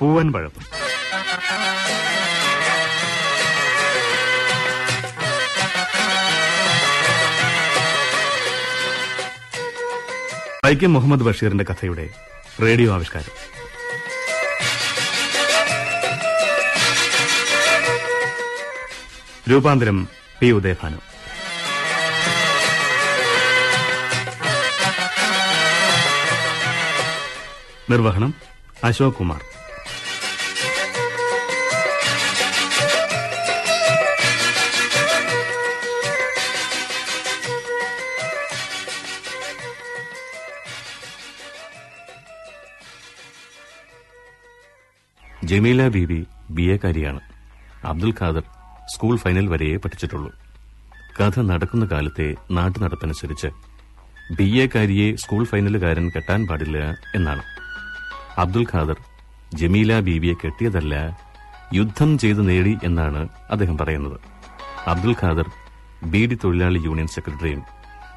പൂവൻ പഴം. വൈക്കം മുഹമ്മദ് ബഷീറിന്റെ കഥയുടെ റേഡിയോ ആവിഷ്കാരം. രൂപാന്തരം പി ഉദയഭാനു. നിർവഹണം അശോക് കുമാർ. ജമീല ബീബി ബി എക്കാരിയാണ് അബ്ദുൽ ഖാദർ സ്കൂൾ ഫൈനൽ വരെയേ പഠിച്ചിട്ടുള്ളൂ. കഥ നടക്കുന്ന കാലത്തെ നാട്ടു നടപ്പനുസരിച്ച് ബി എക്കാരിയെ സ്കൂൾ ഫൈനലുകാരൻ കെട്ടാൻ പാടില്ല എന്നാണ്. അബ്ദുൽ ഖാദർ ജമീല ബീബിയെ കെട്ടിയതല്ല യുദ്ധം ചെയ്ത് നേടി എന്നാണ് അദ്ദേഹം പറയുന്നത്. അബ്ദുൽ ഖാദർ ബീഡി തൊഴിലാളി യൂണിയൻ സെക്രട്ടറിയും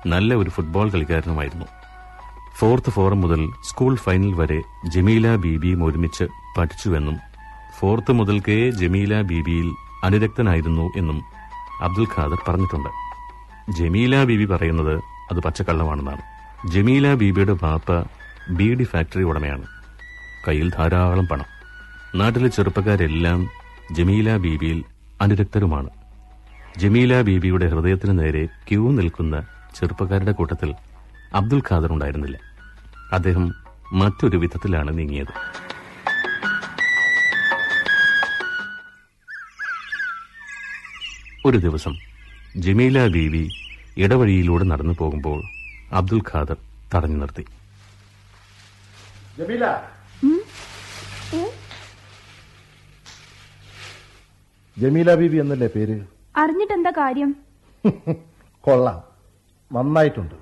നല്ല ഒരു ഫുട്ബോൾ കളിക്കാരനുമായിരുന്നു. ഫോർത്ത് ഫോറം മുതൽ സ്കൂൾ ഫൈനൽ വരെ ജമീല ബീബിയും ഒരുമിച്ച് പഠിച്ചുവെന്നും ഫോർത്ത് മുതൽക്കേ ജമീല ബീബിയിൽ അനുരക്തനായിരുന്നു എന്നും അബ്ദുൽ ഖാദർ പറഞ്ഞിട്ടുണ്ട്. ജമീല ബീബി പറയുന്നത് അത് പച്ചക്കള്ളമാണെന്നാണ്. ജമീല ബീബിയുടെ ബാപ്പ ബീഡി ഫാക്ടറി ഉടമയാണ്. കയ്യിൽ ധാരാളം പണം. നാട്ടിലെ ചെറുപ്പക്കാരെല്ലാം ജമീല ബീബിയിൽ അനുരക്തരുമാണ്. ജമീല ബീബിയുടെ ഹൃദയത്തിന് നേരെ ക്യൂ നിൽക്കുന്ന ചെറുപ്പക്കാരുടെ കൂട്ടത്തിൽ അബ്ദുൽ ഖാദർ ഉണ്ടായിരുന്നില്ല. അദ്ദേഹം മറ്റൊരു വിധത്തിലാണ് നീങ്ങിയത്. ഒരു ദിവസം ജമീല ബീവി ഇടവഴിയിലൂടെ നടന്നു പോകുമ്പോൾ അബ്ദുൽ ഖാദർ തടഞ്ഞു നിർത്തി. ജമീല. ജമീല ബീവി എന്നല്ലേ പേര്? അറിഞ്ഞിട്ടെന്താ കാര്യം? കൊള്ളാം. നന്നായിട്ടുണ്ട്.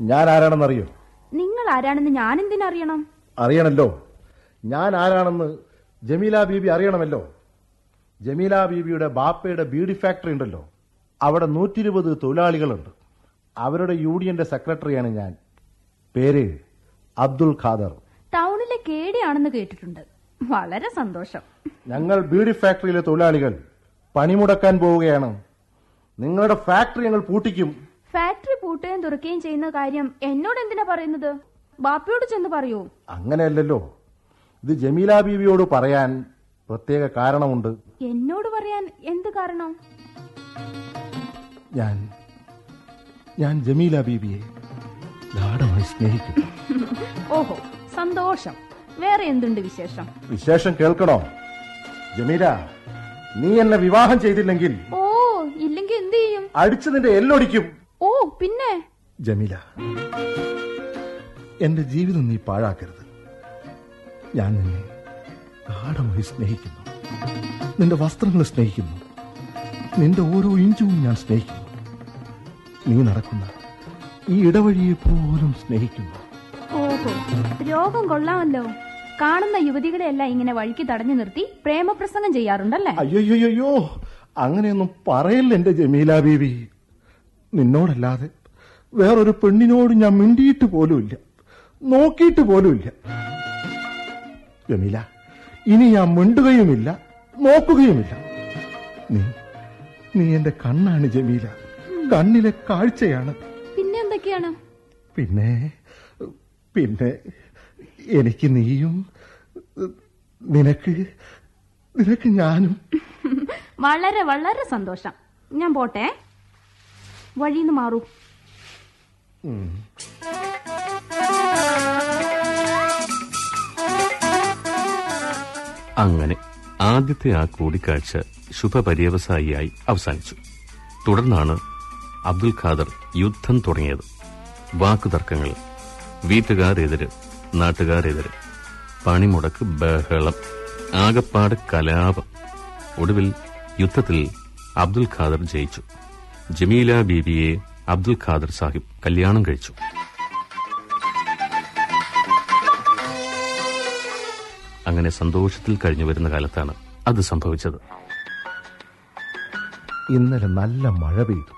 ഞാൻ ആരാണെന്ന് അറിയോ നിങ്ങൾ ആരാണെന്ന് ഞാൻ എന്തിനറിയണം? അറിയണല്ലോ. ഞാൻ ആരാണെന്ന് ജമീല ബീബി അറിയണമല്ലോ. ജമീല ബീബിയുടെ ബാപ്പയുടെ ബ്യൂട്ടി ഫാക്ടറി ഉണ്ടല്ലോ. അവിടെ നൂറ്റി ഇരുപത് തൊഴിലാളികളുണ്ട്. അവരുടെ യൂണിയന്റെ സെക്രട്ടറിയാണ് ഞാൻ. പേര് അബ്ദുൽ ഖാദർ. ടൗണിലെ കേടിയാണെന്ന് കേട്ടിട്ടുണ്ട്. വളരെ സന്തോഷം. ഞങ്ങൾ ബ്യൂട്ടി ഫാക്ടറിയിലെ തൊഴിലാളികൾ. പണിമുടക്കാൻ പോവുകയാണ്. നിങ്ങളുടെ ഫാക്ടറി ഞങ്ങൾ പൂട്ടിക്കും. ഫാക്ടറി പൂട്ടുകയും തുറക്കുകയും ചെയ്യുന്ന കാര്യം എന്നോട് എന്തിനാ പറയുന്നത്? ബാപ്പയോട് ചെന്ന് പറയൂ. അങ്ങനെയല്ലല്ലോ. ഇത് ജമീല ബീവിയോട് പറയാൻ പ്രത്യേക കാരണമുണ്ട്. എന്നോട് പറയാൻ എന്ത് കാരണം? ഞാൻ ഞാൻ ജമീല ബീബിയെ ഗാഠമായി സ്നേഹിക്കുന്നു. ഓഹോ സന്തോഷം. വേറെ എന്തുണ്ട് വിശേഷം? വിശേഷം കേൾക്കണോ? ജമീല നീ എന്നെ വിവാഹം ചെയ്തില്ലെങ്കിൽ ഓ ഇല്ലെങ്കിൽ എന്ത് ചെയ്യും? അടിച്ചു നിന്റെ എല്ലൊടിക്കും. ഓ പിന്നെ? ജമീല എന്റെ ജീവിതം നീ പാഴാക്കരുത്. ഞാൻ നിന്നെ ഗാഠമായി സ്നേഹിക്കുന്നു. നിന്റെ വസ്ത്രങ്ങൾ സ്നേഹിക്കുന്നു. നിന്റെ ഓരോ ഇഞ്ചും ഞാൻ സ്നേഹിക്കുന്നു. നീ നടക്കുന്ന ഈ ഇടവഴിയെ പോലും സ്നേഹിക്കുന്നു. ഓഹോ രോഗം കൊള്ളാമല്ലോ. കാണുന്ന യുവതികളെല്ലാം ഇങ്ങനെ വഴിക്ക് തടഞ്ഞു നിർത്തി പ്രേമപ്രസംഗം ചെയ്യാറുണ്ടല്ലേ? അയ്യോയ്യോയ്യോ അങ്ങനെയൊന്നും പറയല്ല എന്റെ ജമീല ബീവി. നിന്നോടല്ലാതെ വേറൊരു പെണ്ണിനോട് ഞാൻ മിണ്ടിയിട്ട് പോലുമില്ല. നോക്കിയിട്ട് പോലുമില്ല. ജമീല ഇനി ഞാൻ മിണ്ടുകയുമില്ല നോക്കുകയുമില്ല. നീ നീ എന്റെ കണ്ണാണ് ജമീല. കണ്ണിലെ കാഴ്ചയാണ്. പിന്നെ എന്തൊക്കെയാണ്? പിന്നെ പിന്നെ എനിക്ക് നീയും നിനക്ക് നിനക്ക് ഞാനും. വളരെ വളരെ സന്തോഷം. ഞാൻ പോട്ടെ. വഴിന്ന് മാറൂ. അങ്ങനെ ആദ്യത്തെ ആ കൂടിക്കാഴ്ച ശുഭപര്യവസായിയായി അവസാനിച്ചു. തുടർന്നാണ് അബ്ദുൽ ഖാദർ യുദ്ധം തുടങ്ങിയത്. വാക്കുതർക്കങ്ങൾ വീട്ടുകാരെതിര് നാട്ടുകാരെതിര് പണിമുടക്ക് ബഹളം ആകപ്പാട് കലാപം. ഒടുവിൽ യുദ്ധത്തിൽ അബ്ദുൽ ഖാദർ ജയിച്ചു. ജമീല ബീബിയെ അബ്ദുൽ ഖാദർ സാഹിബ് കല്യാണം കഴിച്ചു. അങ്ങനെ സന്തോഷത്തിൽ കഴിഞ്ഞു വരുന്ന കാലത്താണ് അത് സംഭവിച്ചത്. ഇന്നലെ നല്ല മഴ പെയ്തു.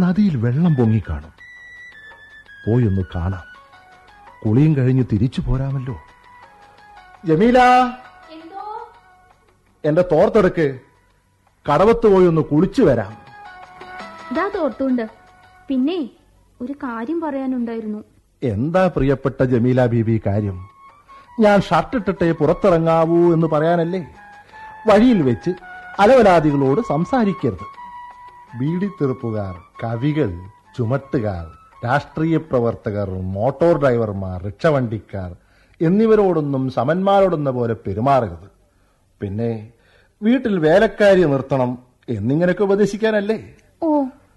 നദിയിൽ വെള്ളം പൊങ്ങി കാണും. പോയൊന്ന് കാണാം. കുളിയും കഴിഞ്ഞ് തിരിച്ചു പോരാമല്ലോ. ജമീല! എന്റെ തോർത്തെടുക്ക്. കടവത്ത് പോയി ഒന്ന് കുളിച്ചു വരാം. ഇതാ തോർത്തുണ്ട്. പിന്നെ ഒരു കാര്യം പറയാനുണ്ടായിരുന്നു. എന്താ പ്രിയപ്പെട്ട ജമീല ബീബി കാര്യം? ഞാൻ ഷർട്ടിട്ടിട്ടേ പുറത്തിറങ്ങാവൂ എന്ന് പറയാനല്ലേ? വഴിയിൽ വെച്ച് അലവലാദികളോട് സംസാരിക്കരുത്. ബീഡിത്തെറുപ്പുകാർ കവികൾ ചുമട്ടുകാർ രാഷ്ട്രീയ പ്രവർത്തകർ മോട്ടോർ ഡ്രൈവർമാർ റിക്ഷവണ്ടിക്കാർ എന്നിവരോടൊന്നും സമന്മാരോടൊന്ന പോലെ പെരുമാറരുത്. പിന്നെ വീട്ടിൽ വേലക്കാരി നിർത്തണം എന്നിങ്ങനെയൊക്കെ ഉപദേശിക്കാനല്ലേ? ഓ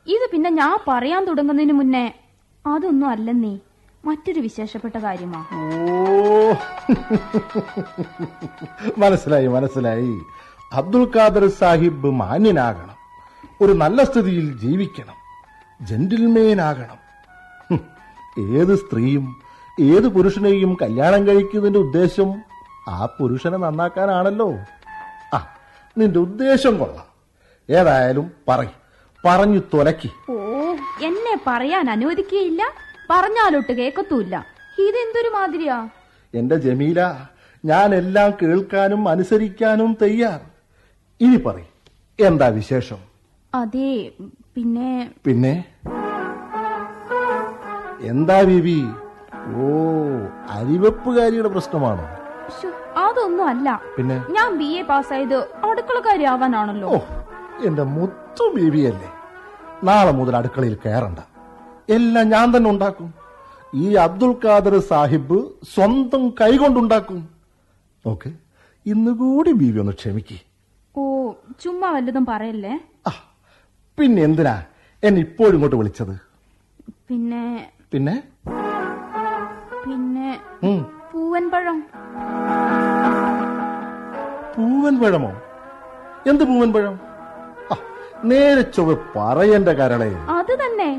ഇത് പിന്നെ ഞാൻ പറയാൻ തുടങ്ങുന്നതിന് മുന്നേ അതൊന്നും അല്ലെന്നേ. മറ്റൊരു വിശേഷപ്പെട്ട കാര്യമാ. ഓ. മനസ്സിലായി മനസ്സിലായി. അബ്ദുൽ ഖാദർ സാഹിബ് മാന്യനാകണം. ഒരു നല്ല സ്ഥിതിയിൽ ജീവിക്കണം. ഹും, ഏത് സ്ത്രീയും ഏത് പുരുഷനെയും കല്യാണം കഴിക്കുന്നതിന്റെ ഉദ്ദേശം ആ പുരുഷനെ നന്നാക്കാനാണല്ലോ. ആ നിന്റെ ഉദ്ദേശം കൊള്ളാം. ഏതായാലും പറ പറഞ്ഞു തുലക്കി. ഓ എന്നെ പറയാൻ അനുവദിക്കുകയില്ല? പറഞ്ഞാലൊട്ട് കേക്കത്തൂല്ല. ഇതെന്തൊരു മാതിരിയാ? എന്റെ ജമീല ഞാൻ എല്ലാം കേൾക്കാനും അനുസരിക്കാനും തയ്യാർ. ഇനി പറ എന്താ വിശേഷം? അതെ പിന്നെ? പിന്നെ? എന്താ ബിബി? ഓ അരിവെപ്പുകാരിയുടെ പ്രശ്നമാണോ? അതൊന്നും അല്ല. പിന്നെ? ഞാൻ ബി എ പാസ്സായത് അടുക്കളക്കാരി ആവാനാണല്ലോ. എന്റെ മുത്തു ബിബിയല്ലേ? നാളെ മുതൽ അടുക്കളയിൽ കയറണ്ട. എല്ലാം ഞാൻ തന്നെ ഉണ്ടാക്കും. ഈ അബ്ദുൽ ഖാദർ സാഹിബ് സ്വന്തം കൈകൊണ്ടുണ്ടാക്കും ഓക്കെ. ഇന്നുകൂടി ബീവി ഒന്ന് ക്ഷമിക്കേ. ഓ ചുമ്മാ വല്ലതും പറയല്ലേ? പിന്നെ എന്തിനാ എന്നെ ഇപ്പോഴും ഇങ്ങോട്ട് വിളിച്ചത്? പിന്നെ പിന്നെ? പിന്നെ പൂവൻപഴം. പൂവൻ പഴം പൂവൻ പഴമോ എന്ത് പൂവൻ പഴം ആ, നേരെ ചൊവ്വ പറയേണ്ട കരളെ. അത് തന്നെ.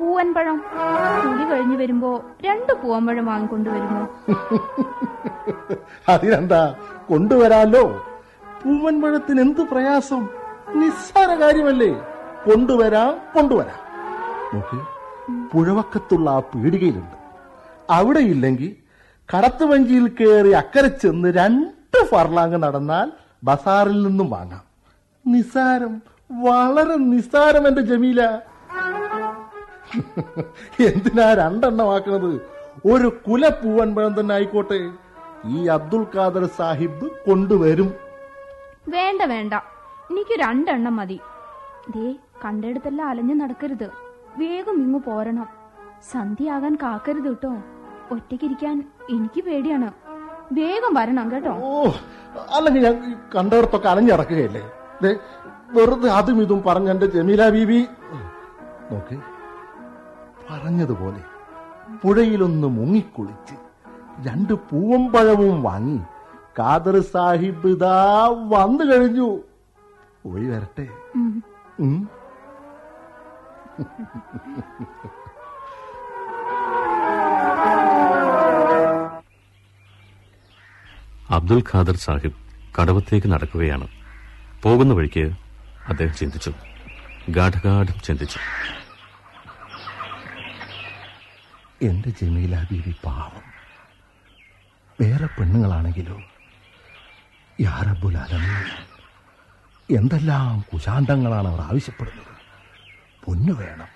പൂവൻ കുടി കഴിഞ്ഞു വരുമ്പോ രണ്ട് പൂവൻപഴം വാങ്ങിക്കൊണ്ടുവരുമോ അതിനെന്താ? കൊണ്ടുവരാലോ? പൂവൻപഴത്തിന് എന്ത് പ്രയാസം? നിസ്സാര കാര്യമല്ലേ? കൊണ്ടുവരാം കൊണ്ടുവരാം. നോക്ക് പുഴവക്കത്തുള്ള ആ പീടികയിലുണ്ട്. അവിടെ ഇല്ലെങ്കിൽ കടത്തുവഞ്ചിയിൽ കയറി അക്കരെ ചെന്ന് രണ്ട് ഫർലാങ് നടന്നാൽ ബസാറിൽ നിന്നും വാങ്ങാം. നിസാരം വളരെ നിസ്സാരം എന്റെ ജമീല. എന്തിനാ രണ്ടെണ്ണമാക്കണത്? ഒരു കുല പൂവൻ പഴം തന്നെ ആയിക്കോട്ടെ. ഈ അബ്ദുൽ ഖാദർ സാഹിബ് കൊണ്ടുവരും. വേണ്ട വേണ്ട. എനിക്ക് രണ്ടെണ്ണം മതി. ദേ കണ്ടെടുത്തെല്ലാം അലഞ്ഞു നടക്കരുത്. വേഗം ഇങ്ങു പോരണം. സന്ധ്യയാകാൻ കാക്കരുത് കേട്ടോ. ഒറ്റയ്ക്കിരിക്കാൻ എനിക്ക് പേടിയാണ്. വേഗം വരണം കേട്ടോ. ഓ അല്ലെങ്കിൽ ഞാൻ കണ്ടവർത്തൊക്കെ കണ്ടയിടത്തൊക്കെ അലഞ്ഞിടക്കുകയല്ലേ വെറുതെ അതും ഇതും പറഞ്ഞ എന്റെ ജമീല ബീബി നോക്ക്. പറഞ്ഞതുപോലെ പുഴയിലൊന്ന് മുങ്ങിക്കുളിച്ച് രണ്ട് പൂവും പഴവും വാങ്ങി ഖാദർ സാഹിബ് ഇതാ വന്നു കഴിഞ്ഞു. പോയി വരട്ടെ. അബ്ദുൽ ഖാദർ സാഹിബ് കടവത്തേക്ക് നടക്കുകയാണ്. പോകുന്ന വഴിക്ക് അദ്ദേഹം ചിന്തിച്ചു. ഗാഠഗാഠം ചിന്തിച്ചു. എന്റെ ജമീല ബീവി പാവം. വേറെ പെണ്ണുങ്ങളാണെങ്കിലോ? യാറബുൽ അലമീൻ എന്തെല്ലാം കുശാന്തങ്ങളാണ് അവർ ആവശ്യപ്പെടുന്നത്. പൊന്നു വേണം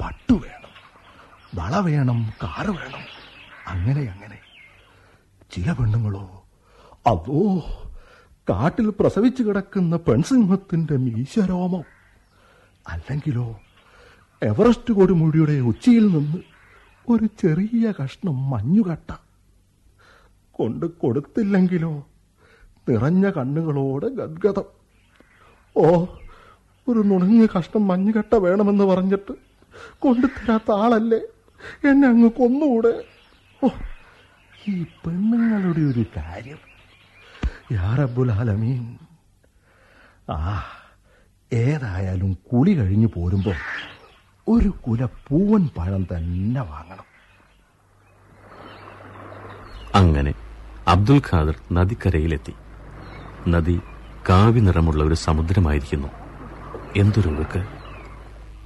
പട്ടു വേണം വള വേണം കാറ് വേണം. അങ്ങനെ അങ്ങനെ. ചില പെണ്ണുങ്ങളോ അതോ കാട്ടിൽ പ്രസവിച്ചു കിടക്കുന്ന പെൺസിംഹത്തിന്റെ മീശരോമം. അല്ലെങ്കിലോ എവറസ്റ്റ് കൊടുമുടിയുടെ ഉച്ചിയിൽ നിന്ന് ഒരു ചെറിയ കഷ്ണം മഞ്ഞുകട്ട കൊണ്ട് കൊടുത്തില്ലെങ്കിലോ? നിറഞ്ഞ കണ്ണുകളോട് ഗദ്ഗതം. ഓ ഒരു നുണഞ്ഞ കഷ്ണം മഞ്ഞുകട്ട വേണമെന്ന് പറഞ്ഞിട്ട് കൊണ്ടുതരാത്ത ആളല്ലേ? എന്നെ അങ്ങ് കൊന്നുകൂടെ ഓ ഈ പെണ്ണുങ്ങളുടെ ഒരു കാര്യം. യാറബുലാലമീൻ ആ ഏതായാലും കുളി കഴിഞ്ഞു പോരുമ്പോ ഒരു കുല പൂവൻ പഴം തന്നെ വാങ്ങണം. അങ്ങനെ അബ്ദുൽ ഖാദർ നദിക്കരയിലെത്തി. നദി കാവി നിറമുള്ള ഒരു സമുദ്രമായിരിക്കുന്നു. എന്തൊരു ഒഴുക്ക്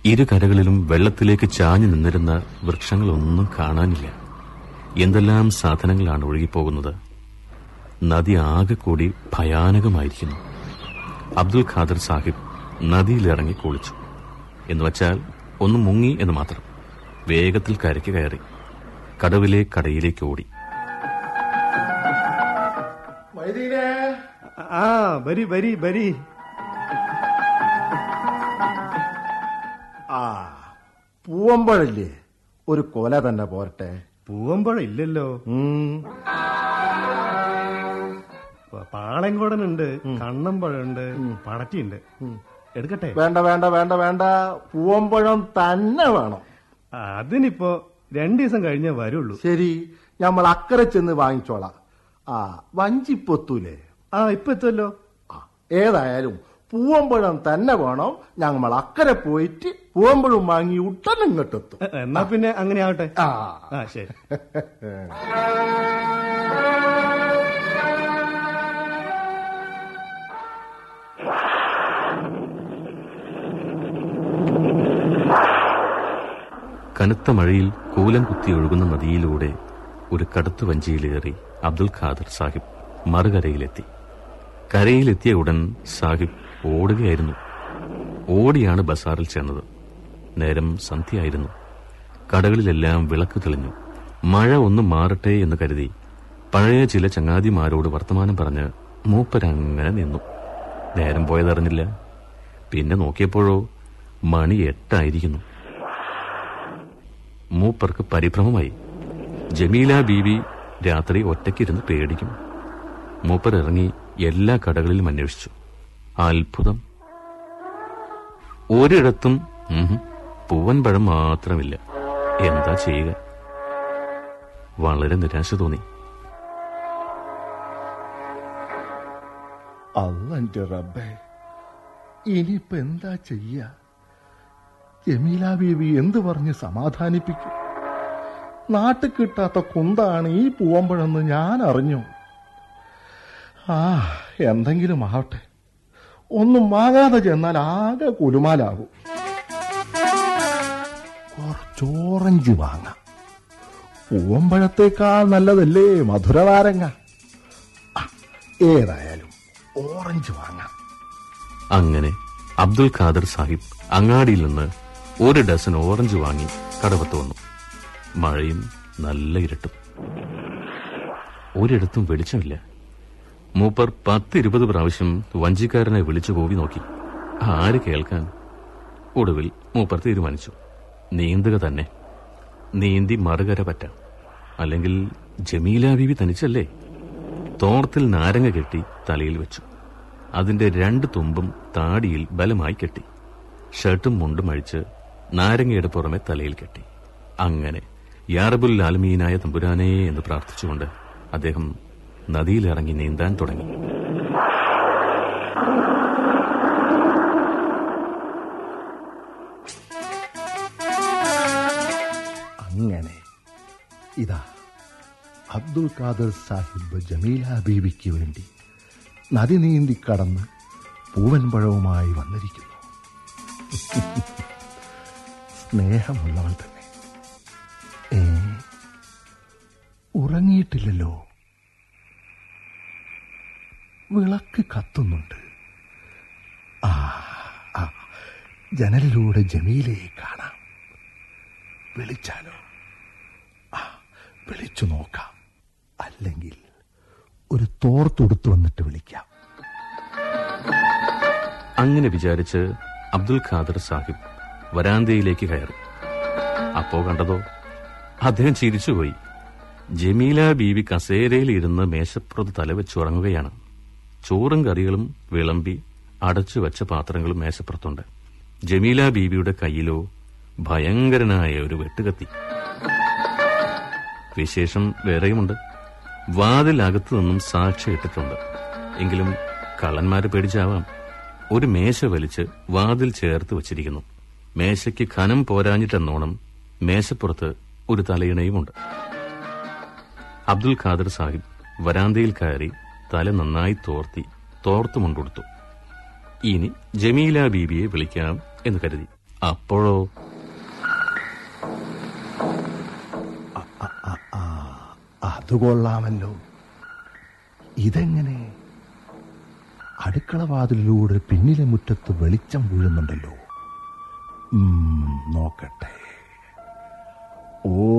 ഇരു കരകളിലും വെള്ളത്തിലേക്ക് ചാഞ്ഞു നിന്നിരുന്ന വൃക്ഷങ്ങളൊന്നും കാണാനില്ല. എന്തെല്ലാം സാധനങ്ങളാണ് ഒഴുകിപ്പോകുന്നത്. നദി ആകെ കൂടി ഭയാനകമായിരിക്കുന്നു. അബ്ദുൽ ഖാദർ സാഹിബ് നദിയിലിറങ്ങി കുളിച്ചു. എന്നുവച്ചാൽ ഒന്ന് മുങ്ങി എന്ന് മാത്രം. വേഗത്തിൽ കരയ്ക്ക് കയറി. കടവിലെ കടയിലേക്ക് ഓടി. ആ ആ പൂവമ്പഴല്ലേ? ഒരു കൊല തന്നെ പോരട്ടെ. പൂവമ്പഴം ഇല്ലല്ലോ ഉം, കണ്ണമ്പഴുണ്ട് കണ്ണമ്പഴമുണ്ട് പടറ്റിയുണ്ട്. എടുക്കട്ടെ? വേണ്ട വേണ്ട വേണ്ട വേണ്ട. പൂവമ്പഴം തന്നെ വേണം. അതിനിപ്പോ രണ്ടു ദിവസം കഴിഞ്ഞേ വരുള്ളൂ. ശരി നമ്മൾ അക്കരെ ചെന്ന് വാങ്ങിച്ചോളാം. ആ വഞ്ചിപ്പൊത്തൂലേ? ആ ഇപ്പൊ എത്തുമല്ലോ ആ, ഏതായാലും പൂവമ്പഴം തന്നെ വേണം. ഞങ്ങൾ അക്കരെ പോയിട്ട് പൂവമ്പഴം വാങ്ങി ഉടനെ ഇങ്ങോട്ടെത്തും എന്നാ പിന്നെ അങ്ങനെ ആവട്ടെ. ആ ശരി. കനത്ത മഴയിൽ കൂലം കുത്തി ഒഴുകുന്ന നദിയിലൂടെ ഒരു കടുത്ത വഞ്ചിയിലേറി അബ്ദുൽ ഖാദർ സാഹിബ് മറുകരയിലെത്തി. കരയിലെത്തിയ ഉടൻ സാഹിബ് ഓടുകയായിരുന്നു. ഓടിയാണ് ബസാറിൽ ചെന്നത്. നേരം സന്ധ്യയായിരുന്നു. കടകളിലെല്ലാം വിളക്ക് തെളിഞ്ഞു. മഴ ഒന്ന് മാറട്ടെ എന്ന് കരുതി പഴയ ചില ചങ്ങാതിമാരോട് വർത്തമാനം പറഞ്ഞ് മൂപ്പരങ്ങനെ നിന്നു. നേരം പോയതറിഞ്ഞില്ല. പിന്നെ നോക്കിയപ്പോഴോ മണി എട്ടായിരിക്കുന്നു. മൂപ്പർക്ക് പരിഭ്രമമായി. ജമീല ബീവി രാത്രി ഒറ്റയ്ക്കിരുന്ന് പേടിക്കും. മൂപ്പർ ഇറങ്ങി എല്ലാ കടകളിലും അന്വേഷിച്ചു. അത്ഭുതം. ഒരിടത്തും പൂവൻ പഴം മാത്രമില്ല. എന്താ ചെയ്യുക? വളരെ നിരാശ തോന്നി. അല്ല റബ്ബേ ഇനിയിപ്പോ എന്താ ചെയ്യ? ജമീല ബീവി എന്തു പറഞ്ഞ് സമാധാനിപ്പിക്കും? നാട്ടിൽ കിട്ടാത്ത കുന്താണ് ഈ പൂവമ്പഴെന്ന് ഞാൻ അറിഞ്ഞു. ആ എന്തെങ്കിലും ആവട്ടെ. ഒന്നും ആകാതെ ചെന്നാൽ ആകെ കുലുമാലാകും. കുറച്ചോറഞ്ച് വാങ്ങാം പൂവമ്പഴത്തേക്കാൾ നല്ലതല്ലേ മധുരനാരങ്ങ? ആ, ഏതായാലും ഓറഞ്ച് വാങ്ങാം അങ്ങനെ അബ്ദുൽ ഖാദർ സാഹിബ് അങ്ങാടിയിൽ നിന്ന് ഒരു ഡസൻ ഓറഞ്ച് വാങ്ങി കടവത്ത് വന്നു. മഴയും നല്ല ഇരട്ടും. ഒരിടത്തും വെളിച്ചമില്ല. മൂപ്പർ പത്തിരുപത് പ്രാവശ്യം വഞ്ചിക്കാരനെ വിളിച്ചു കൂവി നോക്കി. ആര് കേൾക്കാൻ? ഒടുവിൽ മൂപ്പർ തീരുമാനിച്ചു. നീന്തുക തന്നെ. നീന്തി മറുകര പറ്റാം. അല്ലെങ്കിൽ ജമീലാ ബീവി തനിച്ചല്ലേ? തോർത്തിൽ നാരങ്ങ കെട്ടി തലയിൽ വെച്ചു. അതിന്റെ രണ്ട് തുമ്പും താടിയിൽ ബലമായി കെട്ടി. ഷർട്ടും മുണ്ടും അഴിച്ച് നാരങ്ങയുടെ പുറമെ തലയിൽ കെട്ടി. അങ്ങനെ യാറബുൽ ആലമീനായ തമ്പുരാനേ എന്ന് പ്രാർത്ഥിച്ചുകൊണ്ട് അദ്ദേഹം നദിയിലിറങ്ങി നീന്താൻ തുടങ്ങി. അങ്ങനെ ഇതാ അബ്ദുൽ ഖാദർ സാഹിബ് ജമീല ബീവിക്ക് വേണ്ടി നദി നീന്തി കടന്ന് പൂവൻപഴവുമായി വന്നിരിക്കുന്നു. സ്നേഹമുള്ളവൾ തന്നെ. ഏ ഉറങ്ങിയിട്ടില്ലല്ലോ. വിളക്ക് കത്തുന്നുണ്ട്. ആ ആ ജനലിലൂടെ ജമീലയെ കാണാം. വിളിച്ചാലോ? ആ വിളിച്ചു നോക്കാം. അല്ലെങ്കിൽ ഒരു തോർത്തൊടുത്തു വന്നിട്ട് വിളിക്കാം. അങ്ങനെ വിചാരിച്ച് അബ്ദുൽ ഖാദർ സാഹിബ് വരാന്തയിലേക്ക് കയറി. അപ്പോ കണ്ടതോ? അദ്ദേഹം ചിരിച്ചുപോയി. ജമീല ബീവി കസേരയിൽ ഇരുന്ന് മേശപ്പുറത്ത് തലവെച്ചുറങ്ങുകയാണ് ചോറും കറികളും വിളമ്പി അടച്ചു വെച്ച പാത്രങ്ങളും മേശപ്പുറത്തുണ്ട്. ജമീല ബീവിയുടെ കയ്യിലോ ഭയങ്കരനായ ഒരു വെട്ടുകത്തി. വിശേഷം വേറെയുമുണ്ട്. വാതിലകത്തു നിന്നും സാക്ഷി ഇട്ടിട്ടുണ്ട്. എങ്കിലും കള്ളന്മാരെ പേടിച്ചാവാം. ഒരു മേശ വലിച്ച് വാതിൽ ചേർത്ത് വച്ചിരിക്കുന്നു. മേശയ്ക്ക് ഖനം പോരാഞ്ഞിട്ടെന്നോണം മേശപ്പുറത്ത് ഒരു തലയിണയുമുണ്ട്. അബ്ദുൽ ഖാദർ സാഹിബ് വരാന്തയിൽ കയറി തല നന്നായി തോർത്തി തോർത്തു തോർത്തുമുണ്ടെടുത്തു ഇനി ജമീല ബീബിയെ വിളിക്കാം എന്ന് കരുതി. അപ്പോഴോ? അത് കൊള്ളാമല്ലോ. ഇതെങ്ങനെ? അടുക്കള വാതിലിലൂടെ പിന്നിലെ മുറ്റത്ത് വെളിച്ചം വീഴുന്നുണ്ടല്ലോ. നോക്കട്ടെ. ഓ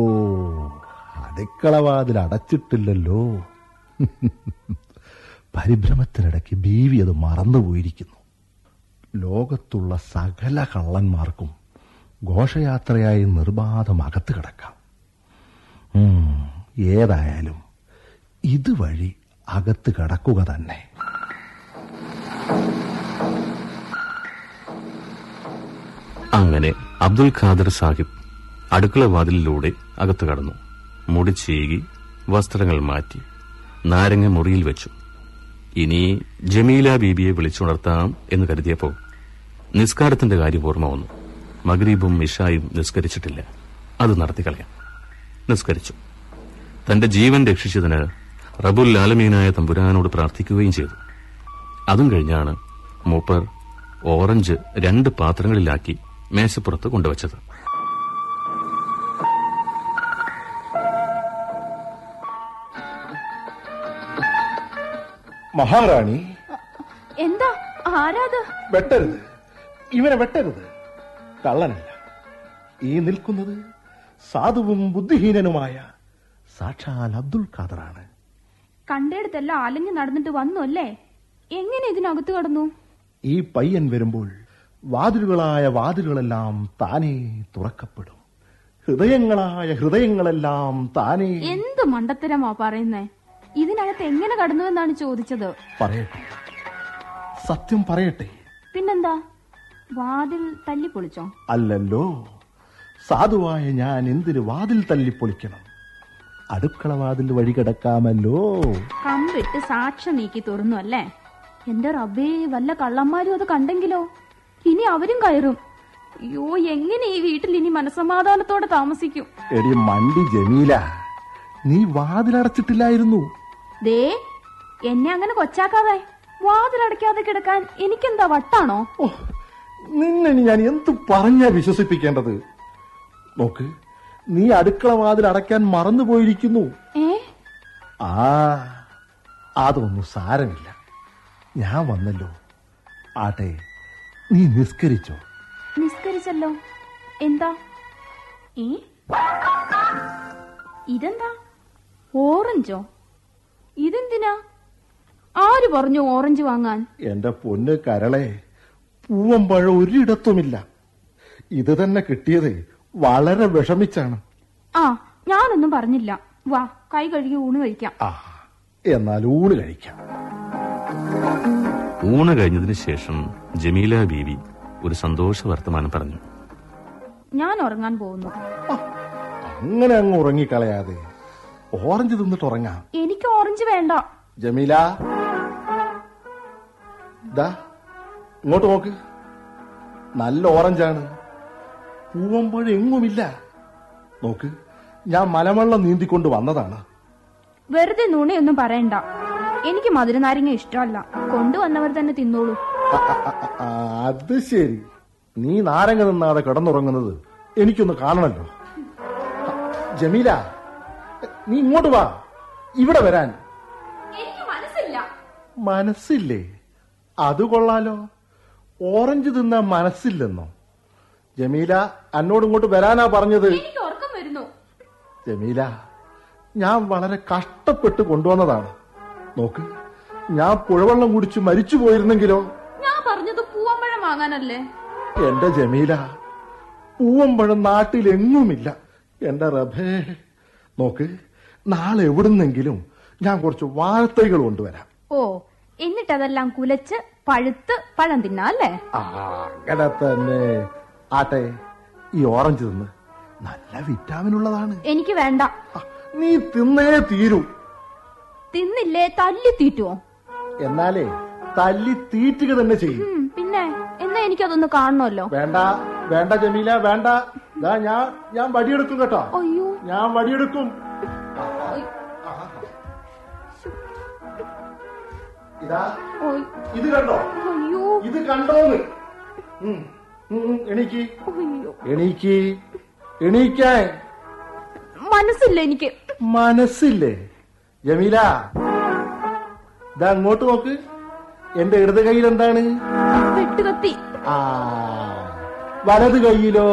അടുക്കളവാതിൽ അടച്ചിട്ടില്ലല്ലോ. പരിഭ്രമത്തിനിടയ്ക്ക് ബീവി അത് മറന്നുപോയിരിക്കുന്നു. ലോകത്തുള്ള സകല കള്ളന്മാർക്കും ഘോഷയാത്രയായി നിർബാധം അകത്ത് കിടക്കാം. ഏതായാലും ഇതുവഴി അകത്ത് കിടക്കുക തന്നെ. അങ്ങനെ അബ്ദുൽ ഖാദർ സാഹിബ് അടുക്കള വാതിലിലൂടെ അകത്തു കടന്നു. മുടി ചീകി വസ്ത്രങ്ങൾ മാറ്റി നാരങ്ങ മുറിയിൽ വെച്ചു. ഇനി ജമീല ബീബിയെ വിളിച്ചുണർത്താം എന്ന് കരുതിയപ്പോൾ നിസ്കാരത്തിന്റെ കാര്യം ഓർമ്മ വന്നു. മഗ്രീബും ഇഷായും നിസ്കരിച്ചിട്ടില്ല. അത് നടത്തി കളയാം. നിസ്കരിച്ചു. തന്റെ ജീവൻ രക്ഷിച്ചതിന് റബുൽ ആലമീനായ തമ്പുരാനോട് പ്രാർത്ഥിക്കുകയും ചെയ്തു. അതും കഴിഞ്ഞാണ് മൂപ്പർ ഓറഞ്ച് രണ്ട് പാത്രങ്ങളിലാക്കി മേശപ്പുറത്ത് കൊണ്ടുവച്ചത്. മഹാറാണി. എന്താ? ആരാത്? വെട്ടരുത്. ഇവനെ വെട്ടരുത്. കള്ളനല്ല. ഈ നിൽക്കുന്നത് സാധുവും ബുദ്ധിഹീനനുമായ സാക്ഷാൽ അബ്ദുൾ ഖാദറാണ്. കണ്ടെടുത്തെല്ലാം അലഞ്ഞു നടന്നിട്ട് വന്നു അല്ലേ? എങ്ങനെ ഇതിനകത്ത് കടന്നു? ഈ പയ്യൻ വരുമ്പോൾ വാതിലുകളായ വാതിലുകളെല്ലാം താനേ തുറക്കപ്പെടും. ഹൃദയങ്ങളായ ഹൃദയങ്ങളെല്ലാം താനേ എന്ത് മണ്ടത്തരമാ പറയുന്നേ? ഇതിനകത്ത് എങ്ങനെ കടന്നു എന്നാണ് ചോദിച്ചത്. പറയട്ടെ. സത്യം പറയട്ടെ. പിന്നെന്താ? വാതിൽ തല്ലിപ്പൊളിച്ചോ? അല്ലല്ലോ. സാധുവായ ഞാൻ എന്തിന് വാതിൽ തല്ലിപ്പൊളിക്കണം? അടുക്കള വാതിൽ വഴി കിടക്കാമല്ലോ. കമ്പിട്ട് സാക്ഷ്യം നീക്കി തുറന്നു അല്ലേ? എന്റെ റബ്ബേ വല്ല കള്ളന്മാരും അത് കണ്ടെങ്കിലോ? ഇനി അവരും കയറും. അയ്യോ എങ്ങനെ ഈ വീട്ടിൽ ഇനി മനസമാധാനത്തോടെ താമസിക്കും? എടി മണ്ടി ജമീല നീ വാതിലടച്ചിട്ടില്ലായിരുന്നു. ദേ എന്നെ അങ്ങനെ കൊച്ചാക്കാതെ വാതിലടയ്ക്കാതെ കിടക്കാൻ എനിക്കെന്താ വട്ടാണോ? നിന്നെ ഞാൻ എന്ത് പറഞ്ഞാ വിശ്വസിപ്പിക്കേണ്ടത്? നോക്ക് നീ അടുക്കള വാതിൽ അടയ്ക്കാൻ മറന്നുപോയിരിക്കുന്നു ആ അതൊന്നും സാരമില്ല. ഞാൻ വന്നല്ലോ. ആട്ടെ നീ നിസ്കരിച്ചോ? നിസ്കരിച്ചല്ലോ. എന്താ? ഏ? ഇതെന്താ? ഓറഞ്ചോ? ഇതെന്തിനാ? ആര് പറഞ്ഞു ഓറഞ്ച് വാങ്ങാൻ? എന്റെ പൊന്ന് കരളെ പൂവമ്പഴം ഒരിടത്തുമില്ല. ഇത് തന്നെ കിട്ടിയത് വളരെ വിഷമിച്ചാണ്. ആ ഞാനൊന്നും പറഞ്ഞില്ല. വാ കൈ കഴുകി ഊണ് കഴിക്കാം. ആ എന്നാൽ ഊണ് കഴിക്കാം. ഊണ് കഴിഞ്ഞതിന് ശേഷം ജമീല ബീവി ഒരു സന്തോഷ വർത്തമാനം പറഞ്ഞു. ഞാൻ ഉറങ്ങാൻ പോകുന്നു. അങ്ങനെ അങ്ങ് ഉറങ്ങിക്കളയാതെ ഓറഞ്ച് തിന്നിട്ട് ഉറങ്ങാം? എനിക്ക് ഓറഞ്ച് വേണ്ട. ജമീല. ദാ ഇങ്ങോട്ട് നോക്ക്. നല്ല ഓറഞ്ചാണ്. പൂവമ്പഴം എങ്ങുമില്ല. നോക്ക് ഞാൻ മലവെള്ളം നീന്തിക്കൊണ്ട് വന്നതാണ്. വെറുതെ നുണയൊന്നും പറയണ്ട. എനിക്ക് മധുരനാരങ്ങ ഇഷ്ടമല്ല. കൊണ്ടുവന്നവർ തന്നെ തിന്നോളൂ. അത് ശരി. നീ നാരങ്ങ നിന്നാതെ കിടന്നുറങ്ങുന്നത് എനിക്കൊന്ന് കാണണല്ലോ. ജമീല നീ ഇങ്ങോട്ട് വാ. ഇവിടെ വരാൻ. എനിക്ക് മനസ്സില്ല. മനസ്സില്ലേ? അത് കൊള്ളാലോ. ഓറഞ്ച് തിന്ന മനസ്സില്ലെന്നോ. ജമീല എന്നോട് ഇങ്ങോട്ട് വരാനാ പറഞ്ഞത്. എനിക്ക് ഉറക്കം വരുന്നു. ജമീല ഞാൻ വളരെ കഷ്ടപ്പെട്ട് കൊണ്ടുവന്നതാണ്. നോക്ക്. ഞാൻ പുഴവെള്ളം കുടിച്ച് മരിച്ചു പോയിരുന്നെങ്കിലോ? ഞാൻ പറഞ്ഞത് പൂവമ്പഴം വാങ്ങാനല്ലേ? എന്റെ ജമീല പൂവമ്പഴം നാട്ടിലെങ്ങുമില്ല. എന്റെ റബേ നോക്ക്. നാളെ എവിടുന്നെങ്കിലും ഞാൻ കുറച്ച് വാഴത്തൈകൾ കൊണ്ടുവരാം. ഓ എന്നിട്ടതെല്ലാം കുലച്ച് പഴുത്ത് പഴം തിന്നാല്ലേ അങ്ങനെ തന്നെ. ആട്ടെ ഈ ഓറഞ്ച് തിന്ന്. നല്ല വിറ്റാമിൻ ഉള്ളതാണ്. എനിക്ക് വേണ്ട. നീ തിന്നേ തീരൂ. തിന്നില്ലേ തല്ലി തീറ്റുവോ? എന്നാലേ തല്ലി തീറ്റുക തന്നെ ചെയ്യും. പിന്നെ എന്നാ എനിക്കതൊന്ന് കാണണമല്ലോ? വേണ്ട വേണ്ട ജമീല വേണ്ട. ഞാൻ ഞാൻ വടിയെടുക്കും കേട്ടോ. അയ്യോ. ഞാൻ വടിയെടുക്കും. ഇതാ കണ്ടോ? അയ്യോ. ഇത് കണ്ടോന്ന്. എണീക്ക്. എണീക്ക്. എണീക്കാൻ. മനസ്സില്ല എനിക്ക്? മനസ്സില്ലേ? ജമീല ഇതാ അങ്ങോട്ട് നോക്ക്. എന്റെ ഇടത് കയ്യിൽ എന്താണ്? വെട്ടുകത്തി ആ വലത് കയ്യിലോ?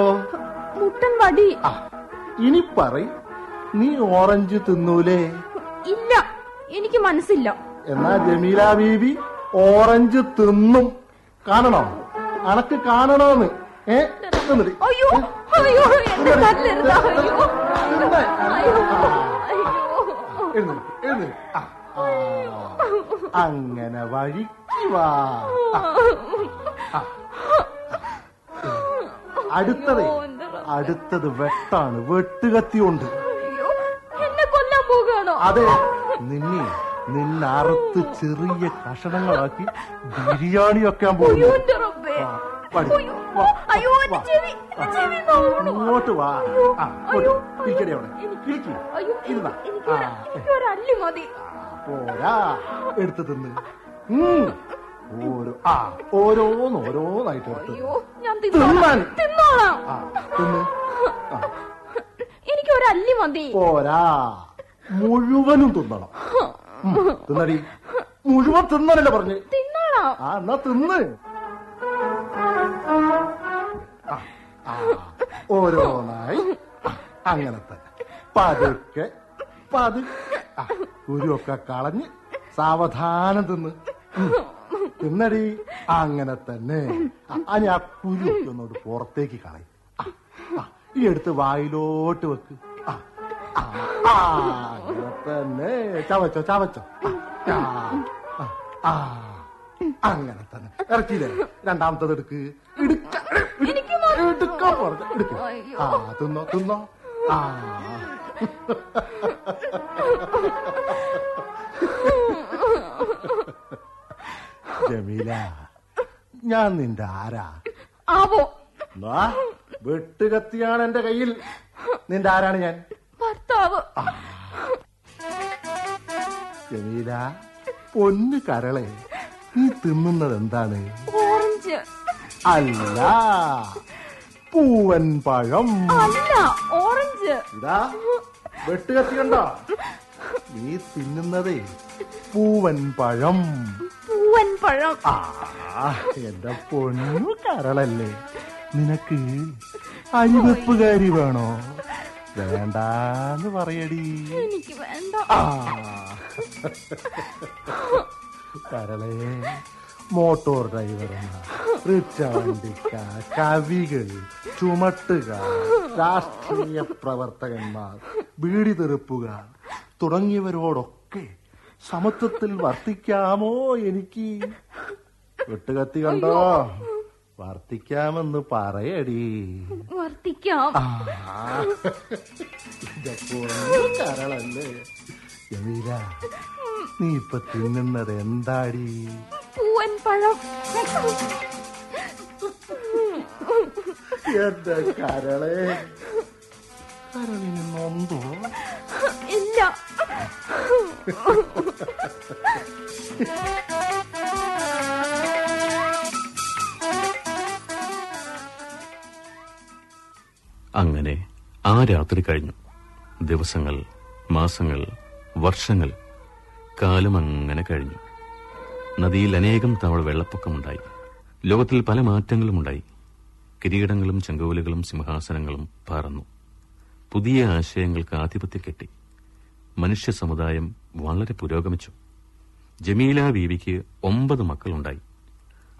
മുട്ടൻ വടി. ആ ഇനി പറ നീ ഓറഞ്ച് തിന്നൂലേ? ഇല്ല എനിക്ക് മനസ്സില്ല. എന്നാ ജമീല ബീബി ഓറഞ്ച് തിന്നും. കാണണോ? അനക്ക് കാണണോന്ന്. ഏ? തിന്നിട്ട്. അയ്യോ അയ്യോ എന്റെ അയ്യോ. ആ. അങ്ങനെ വഴിക്ക് വാ. അടുത്തത് അടുത്തത് വെട്ടാണ് വെട്ടുകത്തി ഉണ്ട് എന്നെ കൊല്ലാൻ പോകുകയാണോ അതെ നിന്നെ നിന്നറുത്ത് ചെറിയ കഷണങ്ങളാക്കി ബിരിയാണി വെക്കാൻ പോകുന്നു പഠിക്കും. അയ്യോ. ചെവി ചെവി ഇങ്ങോട്ട് വാ. അയ്യോ. ഇരിക്കടി അവിടെ. ഇരിക്ക്. ഇരുന്നാ. എനിക്ക് ആ, ഒരു- എനിക്ക് ഒരു അല്ലി മതി. പോരാ. എടുത്തു തിന്ന്. ഓരോ ആ ഓരോന്ന് ഓരോന്നായിട്ട് എടുത്ത് തിന്നാൻ. തിന്നോളാം. തിന്ന്. എനിക്ക് ഒരു അല്ലി മതി. പോരാ. മുഴുവനും തിന്നണം. തിന്നടി. മുഴുവൻ തിന്നണല്ലേ പറഞ്ഞു. തിന്നോളാം. ആ എന്നാ തിന്ന്. ഓരോന്നായി. അങ്ങനെ തന്നെ പതുക്കെ പതുക്കെ. കുരുവൊക്കെ കളഞ്ഞ് സാവധാനം തിന്ന്. തിന്നടി. അങ്ങനെ തന്നെ. അനി ആ കുരുവൊക്കെ ഒന്നോട് പുറത്തേക്ക് കളയും. ഈ എടുത്ത് വായിലോട്ട് വെക്ക്. അങ്ങനെ തന്നെ. ചവച്ചോ ചവച്ചോ. അങ്ങനെ തന്നെ. ഇറക്കിയില്ലേ രണ്ടാമത്തത് എടുക്ക്. എനിക്ക് എടുക്കാൻ പറഞ്ഞു എടുക്ക. ആ തിന്നോ തിന്നോ. ആ. ജമീല ഞാൻ നിന്റെ ആരാ? ആവോ. വെട്ടുകത്തിയാണ് എന്റെ കയ്യിൽ. നിന്റെ ആരാണ് ഞാൻ? ഭർത്താവ്. ജമീല പൊന്നു കരളെ നീ തിന്നുന്നത് എന്താണ്? ഓറഞ്ച്. അല്ല. പൂവൻ പഴം. അല്ല ഓറഞ്ച്. ഇതാ വെട്ടുകത്തി കണ്ടോ? നീ തിന്നുന്നതേ പൂവൻ പഴം. പൂവൻ പഴം. ആ എന്റെ പൊന്നു കരളല്ലേ. നിനക്ക് അഴിവെപ്പുകാരി വേണോ? വേണ്ടാന്ന് പറയടി. എനിക്ക് വേണ്ട. ആ. കരളെ മോട്ടോർ ഡ്രൈവർമാർ റിക്ഷ വണ്ടിക്കാർ കവികൾ ചുമട്ടുകാർ രാഷ്ട്രീയ പ്രവർത്തകന്മാർ വീടി തെറുപ്പുകാർ തുടങ്ങിയവരോടൊക്കെ സമത്വത്തിൽ വർത്തിക്കാമോ എനിക്ക്? വെട്ടുകത്തി കണ്ടോ? വർത്തിക്കാമെന്ന് പറയടി. വർത്തിക്കാം. കരളല്ലേ? ജമീല നീ ഇപ്പൊ തിന്നുന്നത് എന്താടി? പൂവൻ പഴം. എന്താ കരളെ? കരളിന് നൊന്തോ. ഇല്ല. അങ്ങനെ ആ രാത്രി കഴിഞ്ഞു. ദിവസങ്ങൾ മാസങ്ങൾ വർഷങ്ങൾ കാലം അങ്ങനെ കഴിഞ്ഞു. നദിയിൽ അനേകം തവണ വെള്ളപ്പൊക്കമുണ്ടായി. ലോകത്തിൽ പല മാറ്റങ്ങളും ഉണ്ടായി കിരീടങ്ങളും ചെങ്കോലുകളും സിംഹാസനങ്ങളും പറന്നു. പുതിയ ആശയങ്ങൾക്ക് ആധിപത്യം കെട്ടി. മനുഷ്യ സമുദായം വളരെ പുരോഗമിച്ചു. ജമീല ബീവിക്ക് ഒമ്പത് മക്കളുണ്ടായി.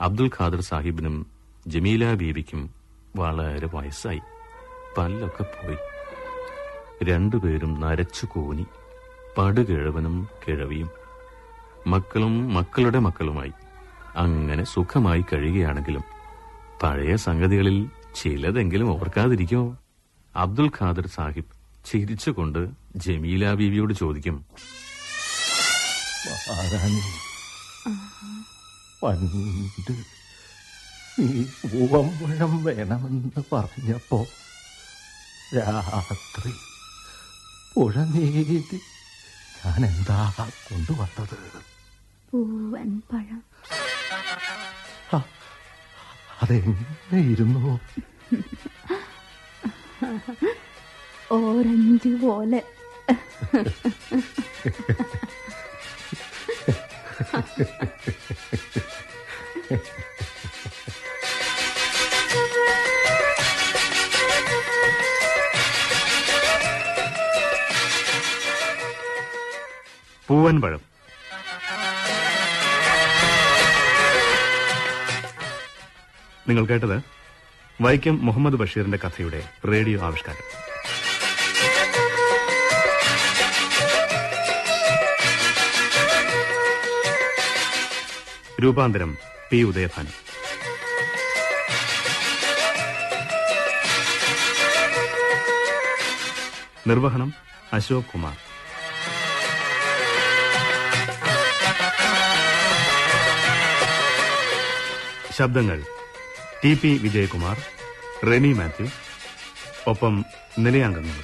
അബ്ദുൽ ഖാദർ സാഹിബിനും ജമീല ബീവിക്കും വളരെ വയസ്സായി. പല്ലൊക്കെ പോയി. രണ്ടുപേരും നരച്ചു കൂനി പടുകിഴവനും കിഴവിയും. മക്കളും മക്കളുടെ മക്കളുമായി അങ്ങനെ സുഖമായി കഴിയുകയാണെങ്കിലും പഴയ സംഗതികളിൽ ചിലതെങ്കിലും ഓർക്കാതിരിക്കോ? അബ്ദുൽ ഖാദർ സാഹിബ് ചിരിച്ചുകൊണ്ട് ജമീല ബീവിയോട് ചോദിക്കും. വേണമെന്ന് പറഞ്ഞപ്പോ രാത്രി പുഴ നീതി ഞാൻ എന്താ കൊണ്ടുവന്നത്? പൂവൻ പഴം. അതെങ്ങനെ ഇരുന്നു ഓറഞ്ച് പോലെ. പൂവൻപഴം. നിങ്ങൾ കേട്ടത് വൈക്കം മുഹമ്മദ് ബഷീറിന്റെ കഥയുടെ റേഡിയോ ആവിഷ്കാരം. രൂപാന്തരം പി ഉദയഭാനൻ നിർവഹണം അശോക് കുമാർ. ശബ്ദങ്ങൾ. ടി പി വിജയകുമാർ റെമി മാത്യു ഒപ്പം നിലയാംഗങ്ങൾ